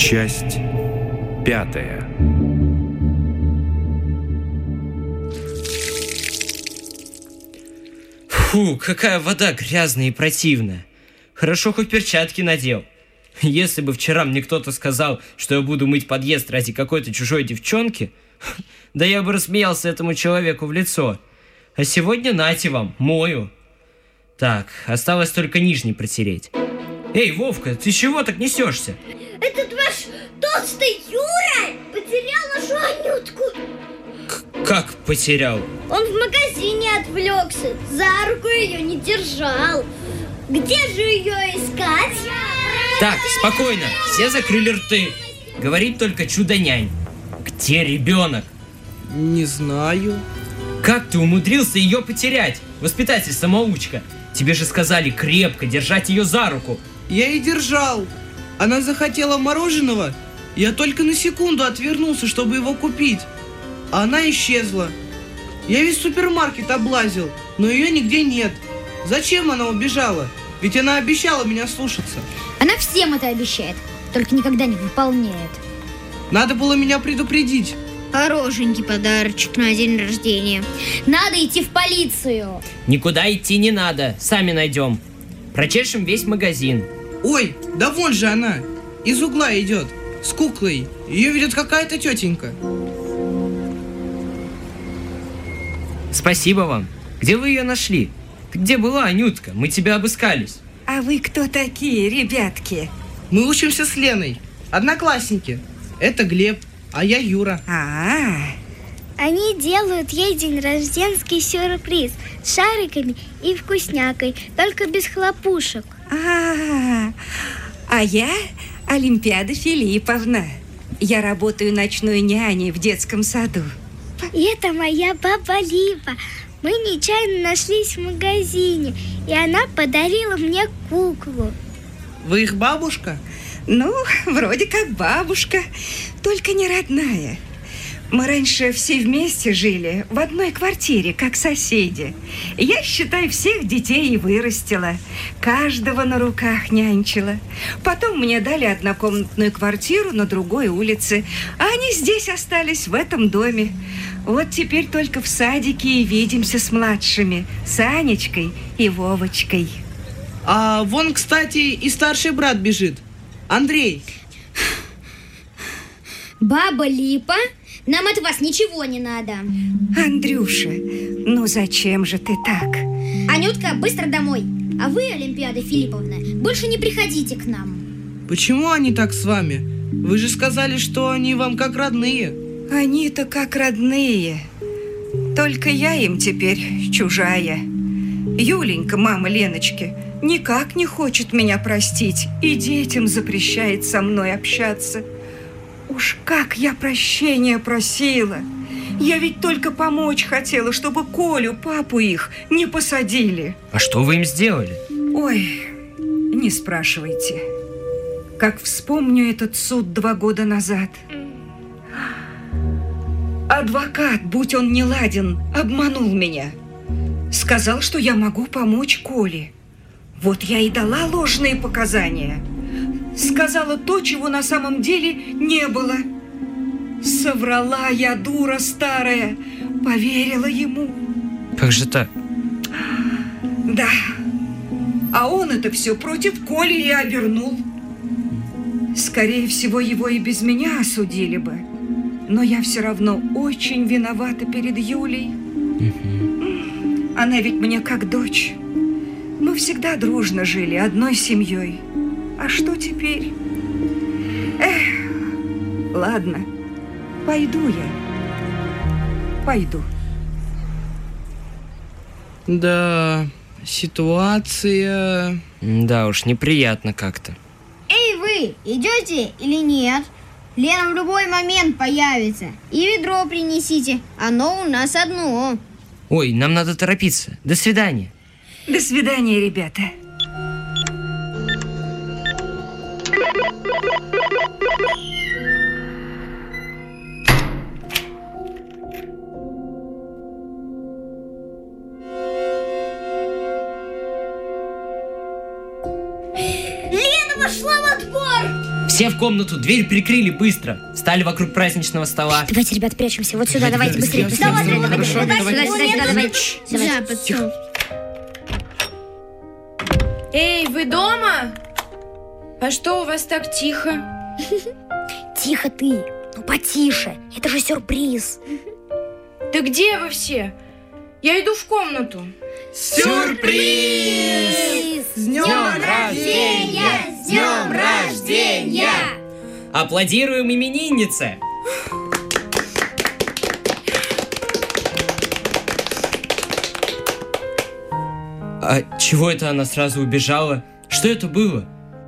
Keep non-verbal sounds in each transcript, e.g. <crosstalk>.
Часть пятая. Фу, какая вода грязная и противная. Хорошо хоть перчатки надел. Если бы вчера мне кто-то сказал, что я буду мыть подъезд ради какой-то чужой девчонки, <laughs> да я бы рассмеялся этому человеку в лицо. А сегодня нате вам, мою. Так, осталось только нижний протереть. Эй, Вовка, ты чего так несешься? Ваш толстый Юра потерял нашу Анютку. К- как потерял? Он в магазине отвлекся, за руку ее не держал. Где же ее искать? Так, спокойно, все закрыли рты. Говорит только чудо-нянь. Где ребенок? Не знаю. Как ты умудрился ее потерять? Воспитатель-самоучка. Тебе же сказали крепко держать ее за руку. Я и держал. Она захотела мороженого. Я только на секунду отвернулся, чтобы его купить. А она исчезла. Я весь супермаркет облазил, но ее нигде нет. Зачем она убежала? Ведь она обещала меня слушаться. Она всем это обещает, только никогда не выполняет. Надо было меня предупредить. Хорошенький подарочек на день рождения. Надо идти в полицию. Никуда идти не надо, сами найдем. Прочешем весь магазин. Ой, да вон же она. Из угла идет. С куклой. Ее ведет какая-то тетенька. Спасибо вам. Где вы ее нашли? Ты где была, Анютка? Мы тебя обыскались. А вы кто такие, ребятки? Мы учимся с Леной. Одноклассники. Это Глеб, а я Юра. А, Они делают ей день рожденский сюрприз с шариками и вкуснякой, только без хлопушек. а, а я Олимпиада Филипповна. Я работаю ночной няней в детском саду. И это моя баба Липа. Мы нечаянно нашлись в магазине, и она подарила мне куклу. Вы их бабушка? Ну, <laughs> вроде как бабушка, только не родная. Мы раньше все вместе жили в одной квартире, как соседи. Я, считай, всех детей и вырастила. Каждого на руках нянчила. Потом мне дали однокомнатную квартиру на другой улице. А они здесь остались, в этом доме. Вот теперь только в садике и видимся с младшими. С Анечкой и Вовочкой. А вон, кстати, и старший брат бежит. Андрей. Баба Липа, нам от вас ничего не надо. Андрюша, ну зачем же ты так? Анютка, быстро домой. А вы, Олимпиада Филипповна, больше не приходите к нам. Почему они так с вами? Вы же сказали, что они вам как родные. Они-то как родные. Только я им теперь чужая. Юленька, мама Леночки, никак не хочет меня простить и детям запрещает со мной общаться. Уж как я прощения просила. Я ведь только помочь хотела, чтобы Колю, папу их, не посадили. А что вы им сделали? Ой, не спрашивайте. Как вспомню этот суд два года назад. Адвокат, будь он не ладен, обманул меня. Сказал, что я могу помочь Коле. Вот я и дала ложные показания. Сказала то, чего на самом деле не было. Соврала я, дура старая, поверила ему. Как же так? Да. А он это все против Коли и обернул. Скорее всего, его и без меня осудили бы. Но я все равно очень виновата перед Юлей. Она ведь мне как дочь. Мы всегда дружно жили, одной семьей. А что теперь? Эх, ладно, пойду я. Пойду. Да, ситуация... Да уж, неприятно как-то. Эй, вы, идете или нет? Лена в любой момент появится. И ведро принесите. Оно у нас одно. Ой, нам надо торопиться. До свидания. До свидания, ребята. Все в комнату, дверь прикрыли быстро. Встали вокруг праздничного стола. Давайте, ребят, прячемся. Вот сюда, давайте, быстрее, быстрее, Давай, быстрее, давай, давайте, хорошо, сюда, сюда, сюда, давайте. Давайте. Эй, вы дома? А что у вас так тихо? <laughs> Тихо ты. Ну, потише. Это же сюрприз. Да где вы все? Я иду в комнату. Сюрприз! С днем рождения! С днем рождения! Аплодируем имениннице! А чего это она сразу убежала? Что это было?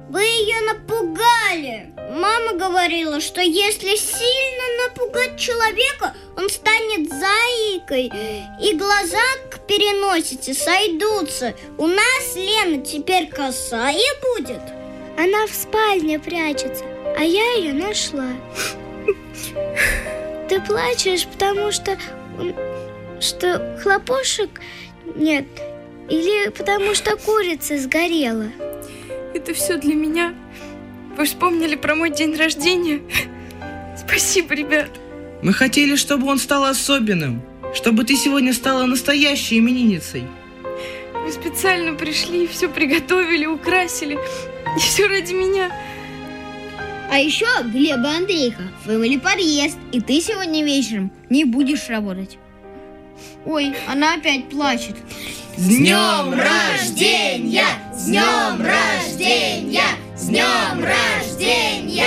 Вы ее напугали. Мама говорила, что если сильно напугать человека, он станет заикой, и глаза к переносице сойдутся. У нас Лена теперь косая будет. Она в спальне прячется, а я ее нашла. Ты плачешь, потому что что хлопушек нет, или потому что курица сгорела. Это все для меня. Вы вспомнили про мой день рождения? Спасибо, ребят. Мы хотели, чтобы он стал особенным, чтобы ты сегодня стала настоящей именинницей. Вы специально пришли, все приготовили, украсили. И все ради меня. А еще Глеба Андрейка, Фэмили подъезд, и ты сегодня вечером не будешь работать. Ой, она опять плачет. С днем рождения! С днем рождения! Днем рождения!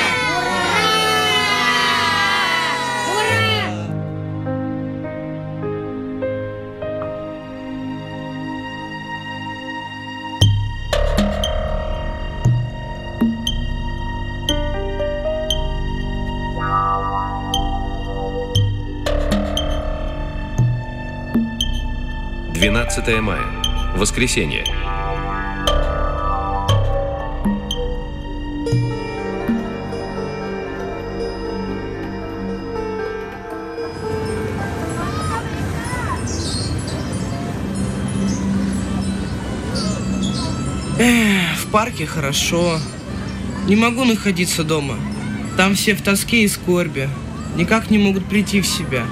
Двенадцатое мая. Воскресенье. Эх, в парке хорошо. Не могу находиться дома. Там все в тоске и скорби. Никак не могут прийти в себя.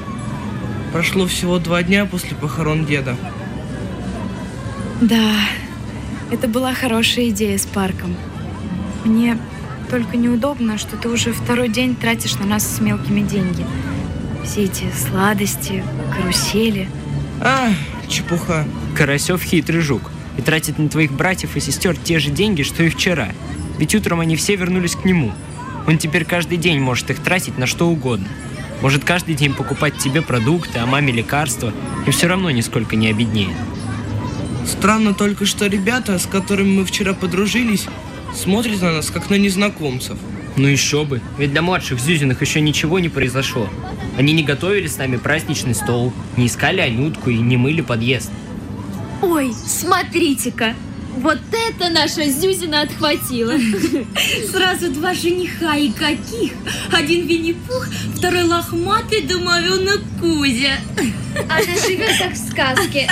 Прошло всего два дня после похорон деда. Да, это была хорошая идея с парком. Мне только неудобно, что ты уже второй день тратишь на нас с мелкими деньги. Все эти сладости, карусели. А, чепуха. Карасев хитрый жук и тратит на твоих братьев и сестер те же деньги, что и вчера. Ведь утром они все вернулись к нему. Он теперь каждый день может их тратить на что угодно. Может каждый день покупать тебе продукты, а маме лекарства, и все равно нисколько не обеднеет. Странно только, что ребята, с которыми мы вчера подружились, смотрят на нас, как на незнакомцев. Ну еще бы, ведь для младших Зюзиных еще ничего не произошло. Они не готовили с нами праздничный стол, не искали Анютку и не мыли подъезд. Ой, смотрите-ка! Вот это наша Зюзина отхватила. <laughs> Сразу два жениха и каких. Один Винни-Пух, второй лохматый домовенок Кузя. Она живет как в сказке.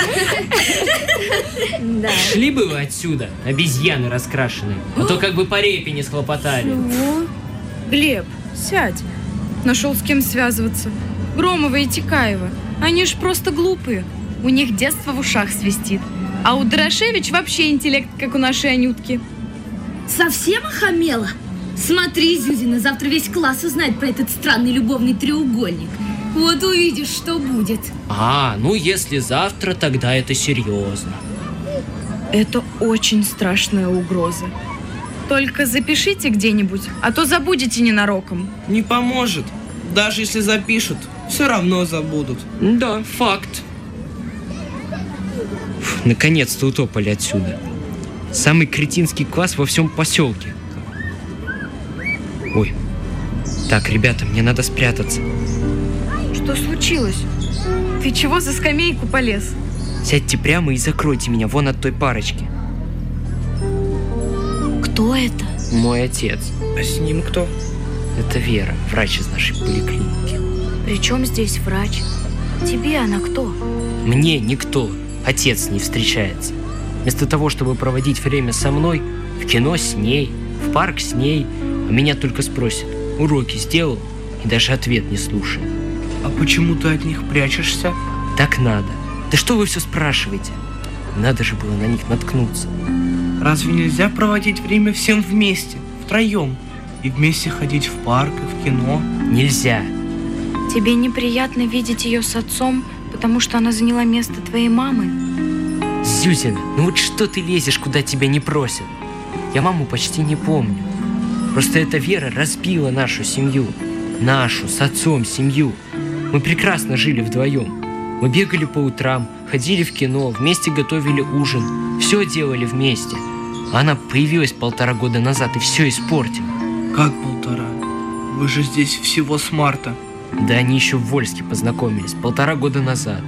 Да. Шли бы вы отсюда, обезьяны раскрашенные, а то как бы по репе не схлопотали. О, Глеб, сядь. Нашел с кем связываться. Громова и Тикаева. Они ж просто глупые. У них детство в ушах свистит. А у Дорошевич вообще интеллект, как у нашей Анютки. Совсем охамела? Смотри, Зюзина, завтра весь класс узнает про этот странный любовный треугольник. Вот увидишь, что будет. А, ну если завтра, тогда это серьезно. Это очень страшная угроза. Только запишите где-нибудь, а то забудете ненароком. Не поможет. Даже если запишут, все равно забудут. Да, факт. Наконец-то утопали отсюда. Самый кретинский класс во всем поселке. Ой. Так, ребята, мне надо спрятаться. Что случилось? Ты чего за скамейку полез? Сядьте прямо и закройте меня вон от той парочки. Кто это? Мой отец. А с ним кто? Это Вера, врач из нашей поликлиники. Причем здесь врач? Тебе она кто? Мне никто, отец не встречается. Вместо того, чтобы проводить время со мной, в кино с ней, в парк с ней, А меня только спросит, уроки сделал и даже ответ не слушает. А почему ты от них прячешься? Так надо. Да что вы все спрашиваете? Надо же было на них наткнуться. Разве нельзя проводить время всем вместе, втроем? И вместе ходить в парк и в кино? Нельзя. Тебе неприятно видеть ее с отцом, потому что она заняла место твоей мамы? Зюзина, ну вот что ты лезешь, куда тебя не просят? Я маму почти не помню. Просто эта Вера разбила нашу семью. Нашу, с отцом семью. Мы прекрасно жили вдвоем. Мы бегали по утрам, ходили в кино, вместе готовили ужин. Все делали вместе. Она появилась полтора года назад и все испортила. Как полтора? Вы же здесь всего с марта. Да они еще в Вольске познакомились полтора года назад.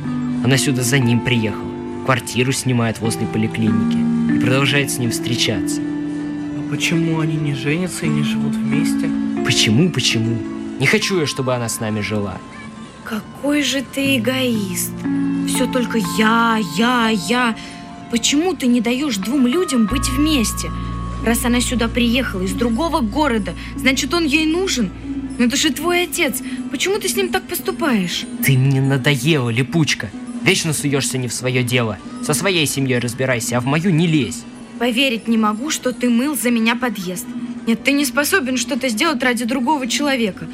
Она сюда за ним приехала. Квартиру снимает возле поликлиники и продолжает с ним встречаться. А почему они не женятся и не живут вместе? Почему, почему? Не хочу я, чтобы она с нами жила. Какой же ты эгоист. Все только я, я, я. Почему ты не даешь двум людям быть вместе? Раз она сюда приехала из другого города, значит, он ей нужен. Но это же твой отец. Почему ты с ним так поступаешь? Ты мне надоела, липучка. Вечно суешься не в свое дело. Со своей семьей разбирайся, а в мою не лезь. Поверить не могу, что ты мыл за меня подъезд. Нет, ты не способен что-то сделать ради другого человека.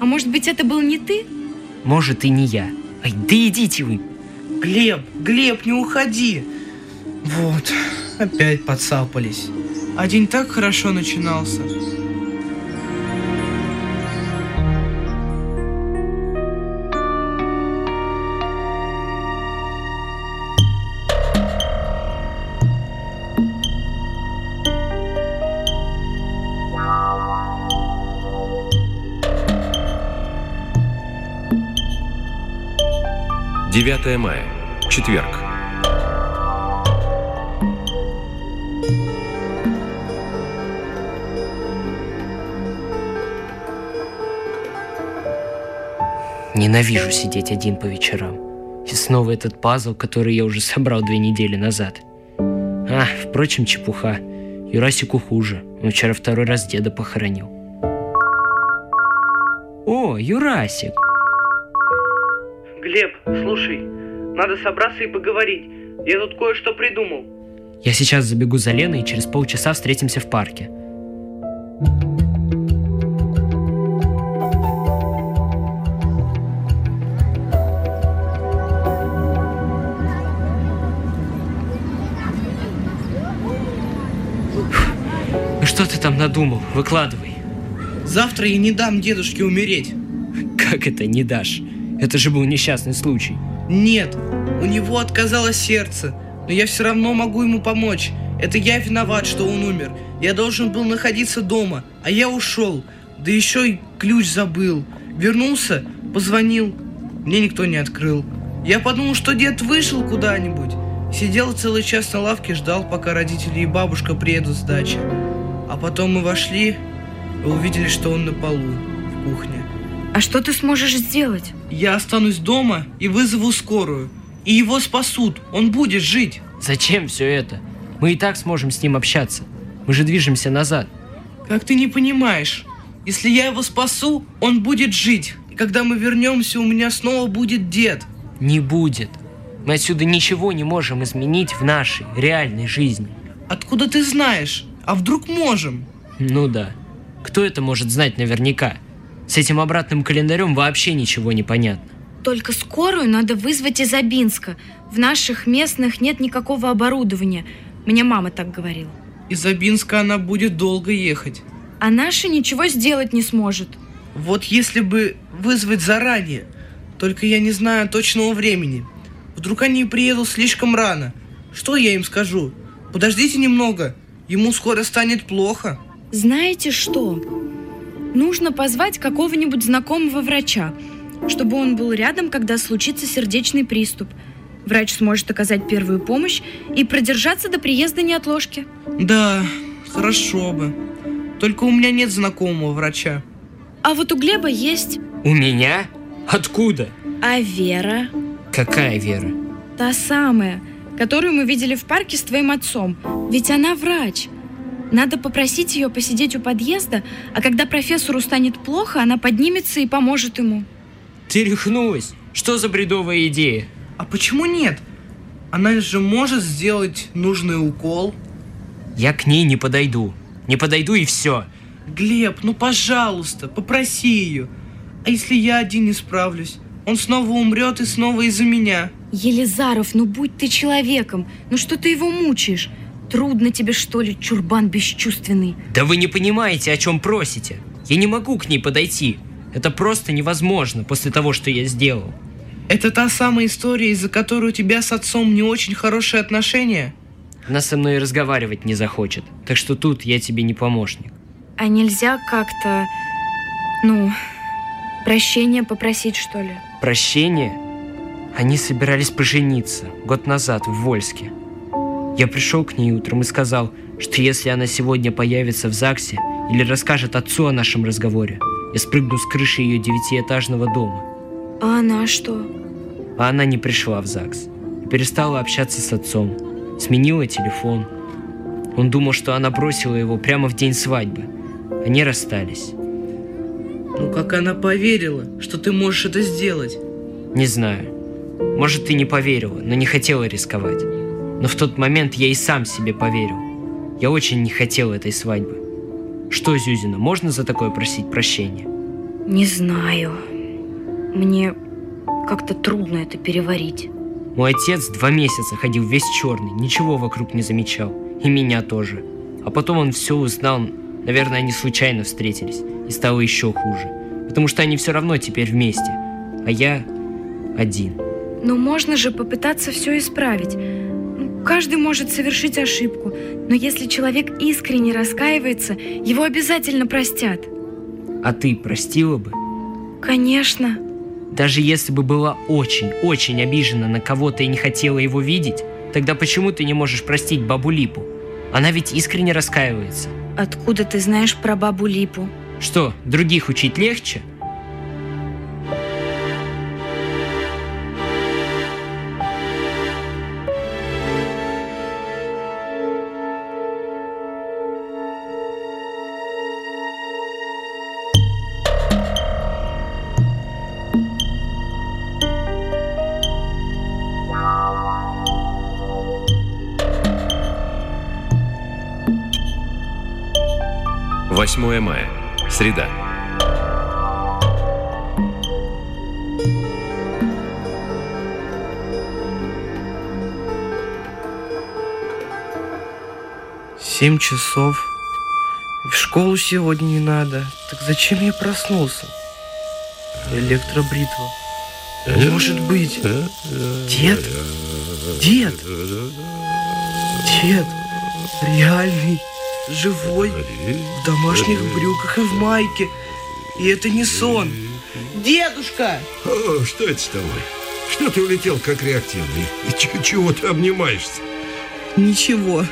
А может быть, это был не ты? Может, и не я. Ай, да идите вы. Глеб, Глеб, не уходи. Вот, опять подцапались. А день так хорошо начинался. Девятое мая. Четверг. Ненавижу сидеть один по вечерам. И снова этот пазл, который я уже собрал две недели назад. А, впрочем, чепуха. Юрасику хуже. Он вчера второй раз деда похоронил. О, Юрасик! Глеб, слушай, надо собраться и поговорить. Я тут кое-что придумал. Я сейчас забегу за Леной и через полчаса встретимся в парке. Ну что ты там надумал? Выкладывай. Завтра я не дам дедушке умереть. Как это не дашь? Это же был несчастный случай. Нет, у него отказало сердце, но я все равно могу ему помочь. Это я виноват, что он умер. Я должен был находиться дома, а я ушел. Да еще и ключ забыл. Вернулся, позвонил. Мне никто не открыл. Я подумал, что дед вышел куда-нибудь. Сидел целый час на лавке, ждал, пока родители и бабушка приедут с дачи. А потом мы вошли и увидели, что он на полу в кухне. А что ты сможешь сделать? Я останусь дома и вызову скорую. И его спасут. Он будет жить. Зачем все это? Мы и так сможем с ним общаться. Мы же движемся назад. Как ты не понимаешь? Если я его спасу, он будет жить. И когда мы вернемся, у меня снова будет дед. Не будет. Мы отсюда ничего не можем изменить в нашей реальной жизни. Откуда ты знаешь? А вдруг можем? Ну да. Кто это может знать наверняка? С этим обратным календарем вообще ничего не понятно. Только скорую надо вызвать из Абинска. В наших местных нет никакого оборудования. Мне мама так говорила. Из Абинска она будет долго ехать. А наша ничего сделать не сможет. Вот если бы вызвать заранее. Только я не знаю точного времени. Вдруг они приедут слишком рано. Что я им скажу? Подождите немного. Ему скоро станет плохо. Знаете что? Нужно позвать какого-нибудь знакомого врача, чтобы он был рядом, когда случится сердечный приступ. Врач сможет оказать первую помощь и продержаться до приезда неотложки. Да, хорошо бы. Только у меня нет знакомого врача. А вот у Глеба есть. У меня? Откуда? А Вера? Какая Вера? Та самая, которую мы видели в парке с твоим отцом. Ведь она врач. Надо попросить ее посидеть у подъезда, а когда профессору станет плохо, она поднимется и поможет ему. Ты рехнулась? Что за бредовая идея? А почему нет? Она же может сделать нужный укол. Я к ней не подойду. Не подойду и все. Глеб, ну пожалуйста, попроси ее. А если я один не справлюсь? Он снова умрет и снова из-за меня. Елизаров, ну будь ты человеком. Ну что ты его мучаешь? Трудно тебе, что ли, чурбан бесчувственный? Да вы не понимаете, о чем просите. Я не могу к ней подойти. Это просто невозможно после того, что я сделал. Это та самая история, из-за которой у тебя с отцом не очень хорошие отношения? Она со мной разговаривать не захочет. Так что тут я тебе не помощник. А нельзя как-то, ну, прощения попросить, что ли? Прощение? Они собирались пожениться год назад в Вольске. Я пришел к ней утром и сказал, что если она сегодня появится в ЗАГСе или расскажет отцу о нашем разговоре, я спрыгну с крыши ее девятиэтажного дома. А она что? А она не пришла в ЗАГС и перестала общаться с отцом. Сменила телефон. Он думал, что она бросила его прямо в день свадьбы. Они расстались. Ну как она поверила, что ты можешь это сделать? Не знаю. Может, ты не поверила, но не хотела рисковать. Но в тот момент я и сам себе поверил. Я очень не хотел этой свадьбы. Что, Зюзина, можно за такое просить прощения? Не знаю. Мне как-то трудно это переварить. Мой отец два месяца ходил весь черный, ничего вокруг не замечал. И меня тоже. А потом он все узнал. Наверное, они случайно встретились. И стало еще хуже. Потому что они все равно теперь вместе. А я один. Но можно же попытаться все исправить. Каждый может совершить ошибку, но если человек искренне раскаивается, его обязательно простят. А ты простила бы? Конечно. Даже если бы была очень-очень обижена на кого-то и не хотела его видеть, тогда почему ты не можешь простить бабу Липу? Она ведь искренне раскаивается. Откуда ты знаешь про бабу Липу? Что, других учить легче? Восьмое мая. Среда. Семь часов. В школу сегодня не надо. Так зачем я проснулся? Электробритва. Может быть. Дед? Дед? Дед? Реальный? Живой? В домашних брюках и в майке. И это не сон. Дедушка! О, что это с тобой? Что ты улетел как реактивный? И чего ты обнимаешься? Ничего.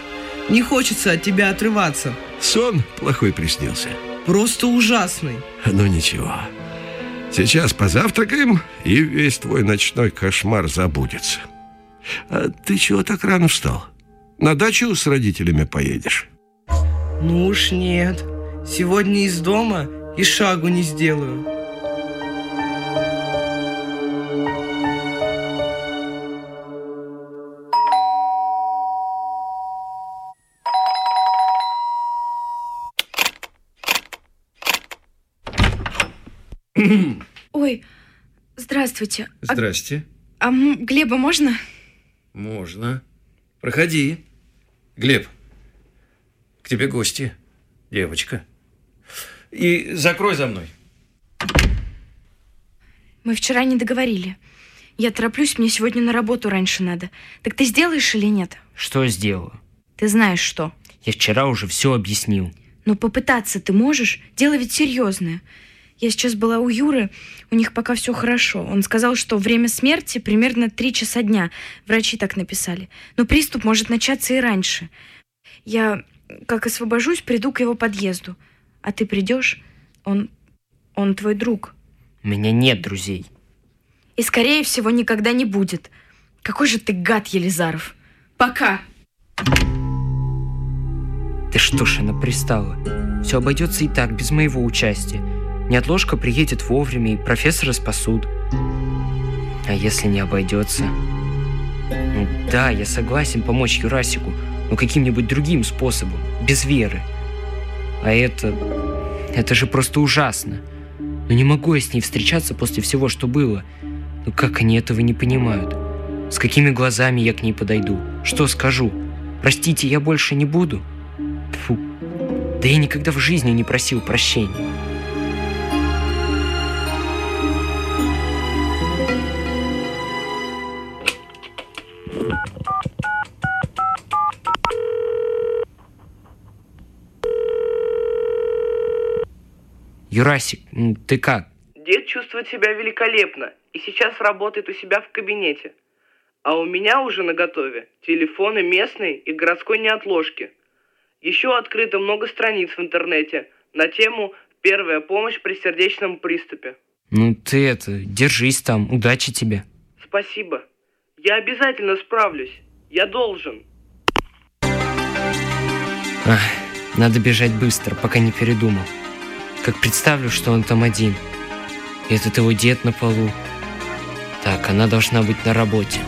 Не хочется от тебя отрываться. Сон плохой приснился. Просто ужасный. Ну ничего. Сейчас позавтракаем, и весь твой ночной кошмар забудется. А ты чего так рано встал? На дачу с родителями поедешь? Ну уж нет. Сегодня из дома и шагу не сделаю. <clears throat> Ой, здравствуйте. А- Здрасте. А, м, Глеба можно? Можно. Проходи. Глеб, к тебе гости. Девочка. И закрой за мной. Мы вчера не договорили. Я тороплюсь, мне сегодня на работу раньше надо. Так ты сделаешь или нет? Что сделаю? Ты знаешь что. Я вчера уже все объяснил. Но попытаться ты можешь? Дело ведь серьезное. Я сейчас была у Юры, у них пока все хорошо. Он сказал, что время смерти примерно 3 часа дня. Врачи так написали. Но приступ может начаться и раньше. Я, как освобожусь, приду к его подъезду. А ты придешь? Он, он твой друг. У меня нет друзей. И, скорее всего, никогда не будет. Какой же ты гад, Елизаров. Пока. Да что ж она пристала? Все обойдется и так, без моего участия. Неотложка приедет вовремя, и профессора спасут. А если не обойдется? Ну, да, я согласен помочь Юрасику, но каким-нибудь другим способом, без веры. А это... это же просто ужасно. Но не могу я с ней встречаться после всего, что было. Ну как они этого не понимают? С какими глазами я к ней подойду? Что скажу? Простите, я больше не буду? Фу. Да я никогда в жизни не просил прощения. Юрасик, м, ты как? Дед чувствует себя великолепно и сейчас работает у себя в кабинете. А у меня уже наготове телефоны местной и городской неотложки. Еще открыто много страниц в интернете на тему «Первая помощь при сердечном приступе». Ну ты это, держись там, удачи тебе. Спасибо. Я обязательно справлюсь. Я должен. Ах, надо бежать быстро, пока не передумал. Как представлю, что он там один. И этот его дед на полу. Так, она должна быть на работе.